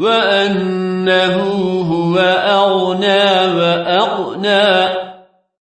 وأنه هو أغنى وأقنى.